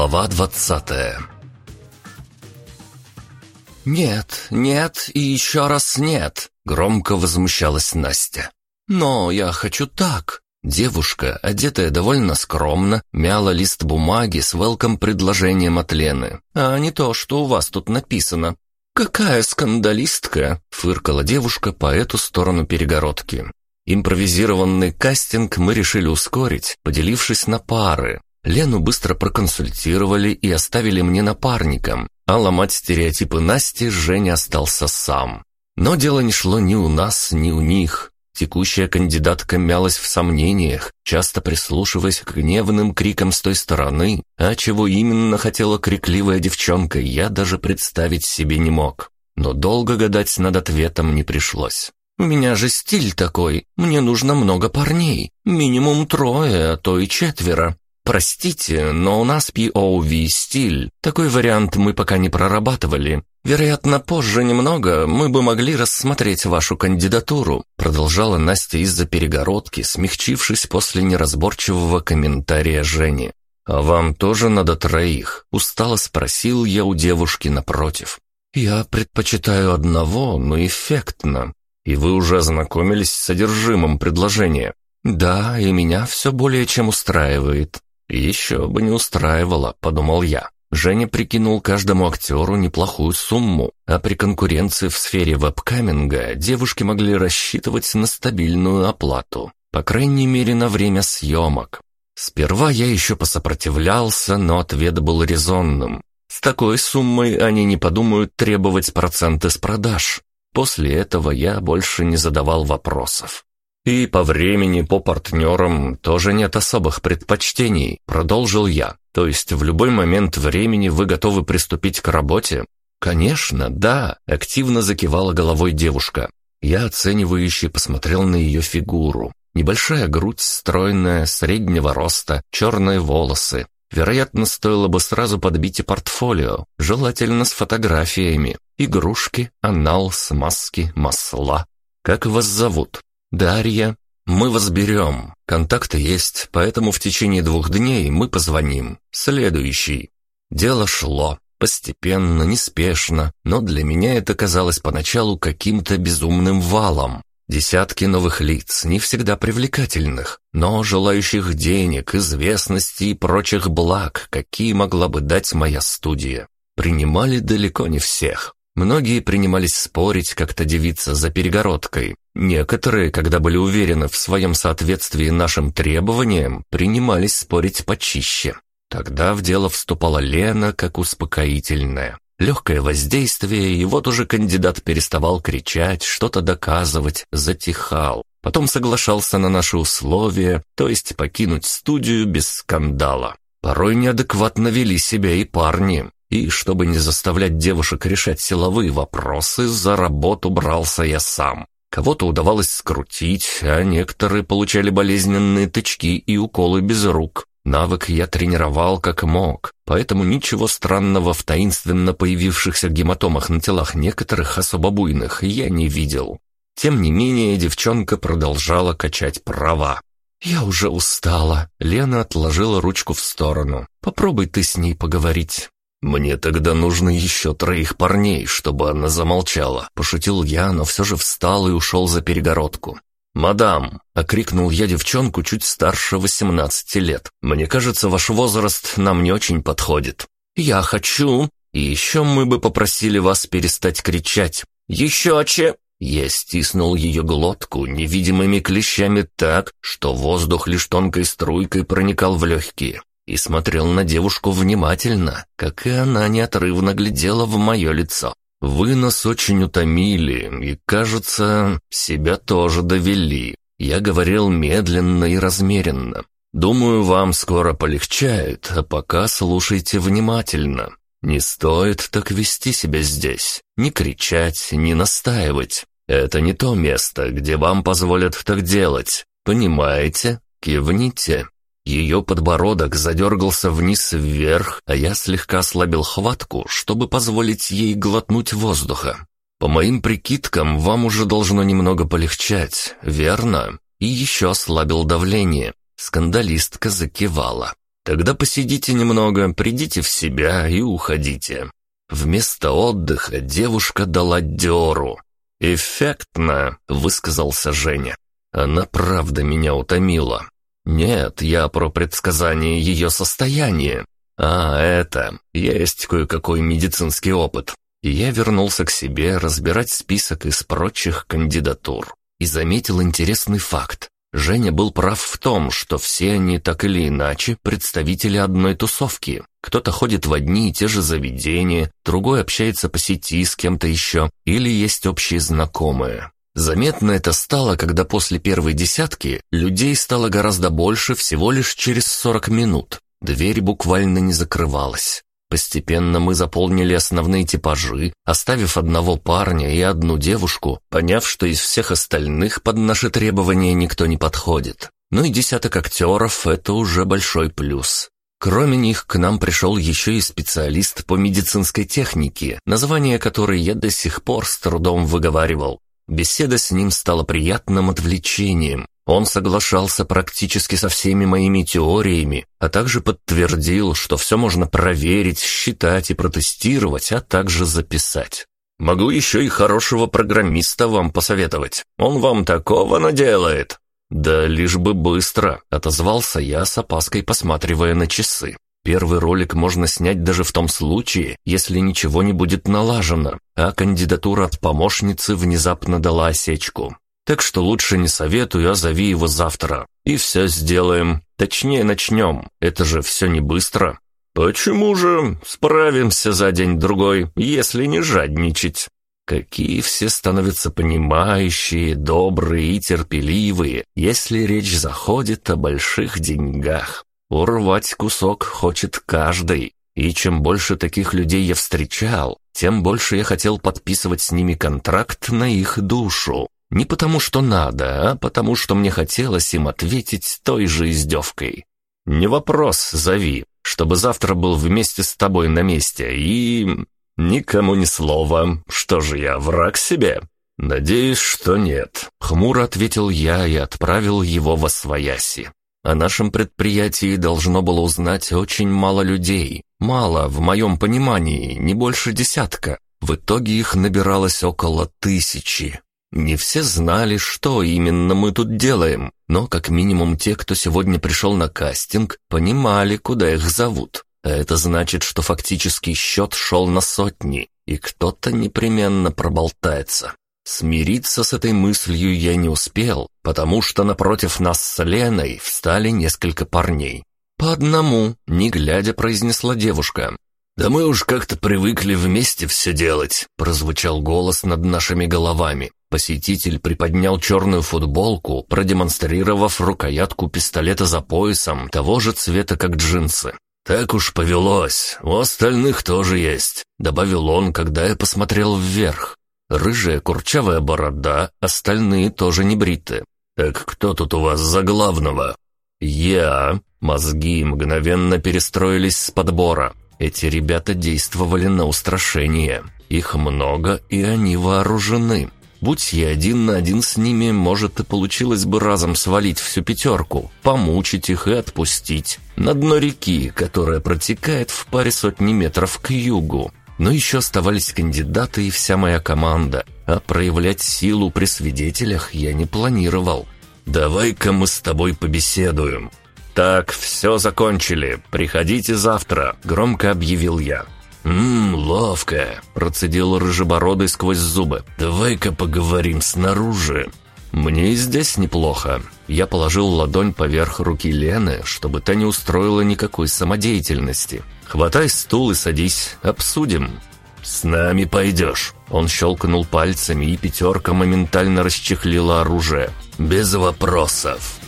Глава двадцатая «Нет, нет и еще раз нет!» — громко возмущалась Настя. «Но я хочу так!» Девушка, одетая довольно скромно, мяла лист бумаги с велком-предложением от Лены, а не то, что у вас тут написано. «Какая скандалистка!» — фыркала девушка по эту сторону перегородки. Импровизированный кастинг мы решили ускорить, поделившись на пары. Лену быстро проконсультировали и оставили мне напарником, а ломать стереотипы Насти Женя остался сам. Но дело не шло ни у нас, ни у них. Текущая кандидатка мялась в сомнениях, часто прислушиваясь к гневным крикам с той стороны, а чего именно хотела крикливая девчонка, я даже представить себе не мог. Но долго гадать над ответом не пришлось. «У меня же стиль такой, мне нужно много парней, минимум трое, а то и четверо. Простите, но у нас POV стиль. Такой вариант мы пока не прорабатывали. Вероятно, позже немного мы бы могли рассмотреть вашу кандидатуру, продолжала Настя из-за перегородки, смягчившись после неразборчивого комментария Жени. А вам тоже надо троих? устало спросил я у девушки напротив. Я предпочитаю одного, но эффектно. И вы уже ознакомились с содержимым предложения? Да, и меня все более чем устраивает. «Еще бы не устраивало», — подумал я. Женя прикинул каждому актеру неплохую сумму, а при конкуренции в сфере вебкаминга девушки могли рассчитывать на стабильную оплату, по крайней мере на время съемок. Сперва я еще посопротивлялся, но ответ был резонным. С такой суммой они не подумают требовать проценты с продаж. После этого я больше не задавал вопросов. «И по времени, по партнерам тоже нет особых предпочтений», — продолжил я. «То есть в любой момент времени вы готовы приступить к работе?» «Конечно, да», — активно закивала головой девушка. Я оценивающе посмотрел на ее фигуру. Небольшая грудь, стройная, среднего роста, черные волосы. Вероятно, стоило бы сразу подбить и портфолио, желательно с фотографиями. Игрушки, анал, смазки, масла. «Как вас зовут?» «Дарья, мы вас берем. Контакты есть, поэтому в течение двух дней мы позвоним. Следующий». Дело шло. Постепенно, неспешно, но для меня это казалось поначалу каким-то безумным валом. Десятки новых лиц, не всегда привлекательных, но желающих денег, известности и прочих благ, какие могла бы дать моя студия. Принимали далеко не всех. Многие принимались спорить, как-то девиться за перегородкой. Некоторые, когда были уверены в своем соответствии нашим требованиям, принимались спорить почище. Тогда в дело вступала Лена как успокоительная. Легкое воздействие, и вот уже кандидат переставал кричать, что-то доказывать, затихал. Потом соглашался на наши условия, то есть покинуть студию без скандала. Порой неадекватно вели себя и парни. И чтобы не заставлять девушек решать силовые вопросы, за работу брался я сам. Кого-то удавалось скрутить, а некоторые получали болезненные тычки и уколы без рук. Навык я тренировал как мог, поэтому ничего странного в таинственно появившихся гематомах на телах некоторых особо буйных я не видел. Тем не менее, девчонка продолжала качать права. «Я уже устала». Лена отложила ручку в сторону. «Попробуй ты с ней поговорить». «Мне тогда нужно еще троих парней, чтобы она замолчала», — пошутил я, но все же встал и ушел за перегородку. «Мадам!» — окрикнул я девчонку чуть старше восемнадцати лет. «Мне кажется, ваш возраст нам не очень подходит». «Я хочу!» «И еще мы бы попросили вас перестать кричать». «Еще че?» Я стиснул ее глотку невидимыми клещами так, что воздух лишь тонкой струйкой проникал в легкие и смотрел на девушку внимательно, как и она неотрывно глядела в мое лицо. «Вы нас очень утомили, и, кажется, себя тоже довели». Я говорил медленно и размеренно. «Думаю, вам скоро полегчает, а пока слушайте внимательно. Не стоит так вести себя здесь, не кричать, не настаивать. Это не то место, где вам позволят так делать. Понимаете? Кивните». Ее подбородок задергался вниз-вверх, а я слегка ослабил хватку, чтобы позволить ей глотнуть воздуха. По моим прикидкам, вам уже должно немного полегчать, верно? И еще ослабил давление. Скандалистка закивала. Тогда посидите немного, придите в себя и уходите. Вместо отдыха девушка дала дёру. «Эффектно», — высказался Женя. «Она правда меня утомила. Нет, я про предсказание ее состояния. А, это, есть кое-какой медицинский опыт. И я вернулся к себе разбирать список из прочих кандидатур. И заметил интересный факт. Женя был прав в том, что все они так или иначе представители одной тусовки. Кто-то ходит в одни и те же заведения, другой общается по сети с кем-то еще, или есть общие знакомые. Заметно это стало, когда после первой десятки людей стало гораздо больше всего лишь через 40 минут. Дверь буквально не закрывалась. Постепенно мы заполнили основные типажи, оставив одного парня и одну девушку, поняв, что из всех остальных под наши требования никто не подходит. Ну и десяток актеров – это уже большой плюс. Кроме них, к нам пришел еще и специалист по медицинской технике, название которой я до сих пор с трудом выговаривал. Беседа с ним стала приятным отвлечением, он соглашался практически со всеми моими теориями, а также подтвердил, что все можно проверить, считать и протестировать, а также записать. Могу еще и хорошего программиста вам посоветовать. Он вам такого наделает. Да лишь бы быстро, отозвался я с опаской, посматривая на часы. Первый ролик можно снять даже в том случае, если ничего не будет налажено, а кандидатура от помощницы внезапно дала осечку. Так что лучше не советую, а зови его завтра. И все сделаем. Точнее, начнем. Это же все не быстро. Почему же? Справимся за день-другой, если не жадничать. Какие все становятся понимающие, добрые и терпеливые, если речь заходит о больших деньгах. Урвать кусок хочет каждый. И чем больше таких людей я встречал, тем больше я хотел подписывать с ними контракт на их душу. Не потому, что надо, а потому, что мне хотелось им ответить той же издевкой. «Не вопрос, зови, чтобы завтра был вместе с тобой на месте и...» «Никому ни слова. Что же я, враг себе?» «Надеюсь, что нет», — хмуро ответил я и отправил его во свояси. О нашем предприятии должно было узнать очень мало людей. Мало, в моем понимании, не больше десятка. В итоге их набиралось около тысячи. Не все знали, что именно мы тут делаем, но как минимум те, кто сегодня пришел на кастинг, понимали, куда их зовут. А это значит, что фактически счет шел на сотни, и кто-то непременно проболтается. Смириться с этой мыслью я не успел, потому что напротив нас с Леной встали несколько парней. «По одному», — не глядя, произнесла девушка. «Да мы уж как-то привыкли вместе все делать», — прозвучал голос над нашими головами. Посетитель приподнял черную футболку, продемонстрировав рукоятку пистолета за поясом того же цвета, как джинсы. «Так уж повелось, у остальных тоже есть», — добавил он, когда я посмотрел вверх. Рыжая курчавая борода, остальные тоже не бриты. «Так кто тут у вас за главного?» «Я». Мозги мгновенно перестроились с подбора. Эти ребята действовали на устрашение. Их много, и они вооружены. Будь я один на один с ними, может и получилось бы разом свалить всю пятерку, помучить их и отпустить. На дно реки, которая протекает в паре сотни метров к югу. Но еще оставались кандидаты и вся моя команда, а проявлять силу при свидетелях я не планировал. «Давай-ка мы с тобой побеседуем». «Так, все закончили, приходите завтра», — громко объявил я. «Ммм, ловко», — процедил рыжебородый сквозь зубы. «Давай-ка поговорим снаружи». «Мне здесь неплохо». Я положил ладонь поверх руки Лены, чтобы та не устроила никакой самодеятельности. «Хватай стул и садись, обсудим». «С нами пойдешь». Он щелкнул пальцами, и пятерка моментально расчехлила оружие. «Без вопросов».